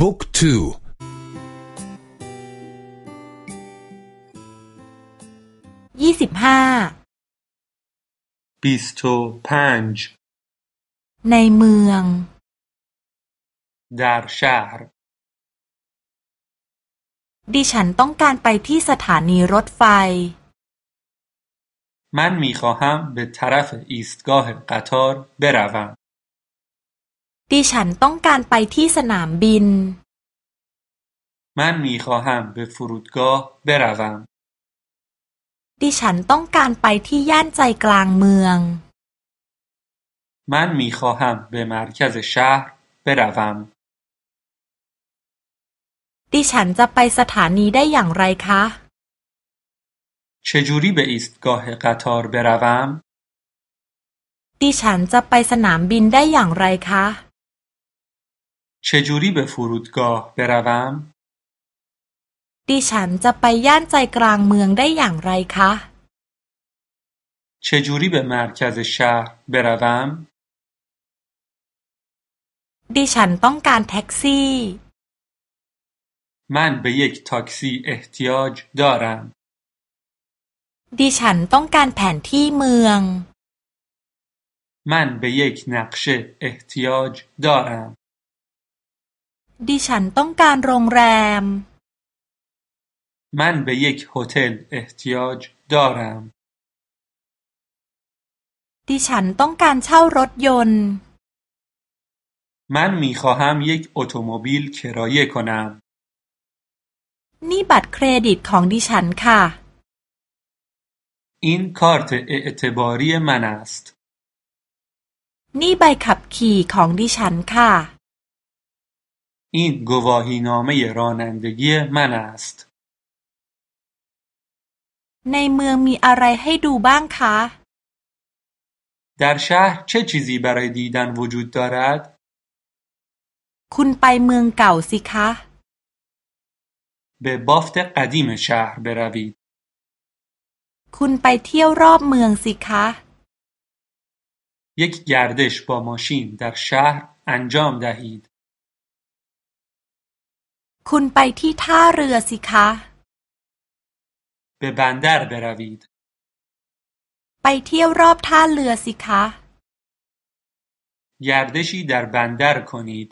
บุ๊กทูยี่สิบห้าบิสโตพันจ์ในเมือง ดาร์ชาร์ดิฉันต้องการไปที่สถานีรถไฟ من میخواهم به طرف ایستگاه قطار بروم. ดิฉันต้องการไปที่สนามบิน من میخواهم به فرودگاه بروم. ดิฉันต้องการไปที่ย่านใจกลางเมือง من میخواهم به مرکز شهر بروم. ดิฉันจะไปสถานีได้อย่างไรคะ چجوری به ایستگاه قطار بروم؟ ดิฉันจะไปสนามบินได้อย่างไรคะ چجوری به فرودگاه بروم؟ ดิฉันจะไปย่านใจกลางเมืองได้อย่างไรคะ چجوری به مرکز شهر بروم؟ ดิฉันต้องการแท็กซี่ من به یک تاکسی احتیاج دارم. ดิฉันต้องการแผนที่เมือง من به یک نقشه احتیاج دارم. ดิฉันต้องการโรงแรม من به یک هتل احتیاج دارم. ดิฉันต้องการเช่ารถยนต์ من می خواهم یک اتومبیل کرایه کنم. นี่บัตรเครดิตของดิฉันค่ะ این کارت اعتباری من است. นี่ใบขับขี่ของดิฉันค่ะ این گواهینامه رانندگی من است. ในเมืองมีอะไรให้ดูบ้างคะ در شهر چه چیزی برای دیدن وجود دارد؟ คุณไปเมืองเก่าสิคะ به بافت قدیم شهر بروید. คุณไปเที่ยวรอบเมืองสิคะ یک گردش با ماشین در شهر انجام دهید. คุณไปที่ท่าเรือสิคะ به بندر بروید. ไปเที่ยวรอบท่าเรือสิคะ گردشی در بندر کنید.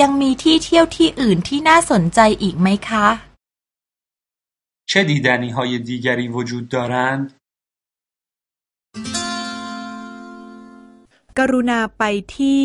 ยังมีที่เที่ยวที่อื่นที่น่าสนใจอีกไหมคะ چه دیدنی های دیگری وجود دارند؟ กรุณาไปที่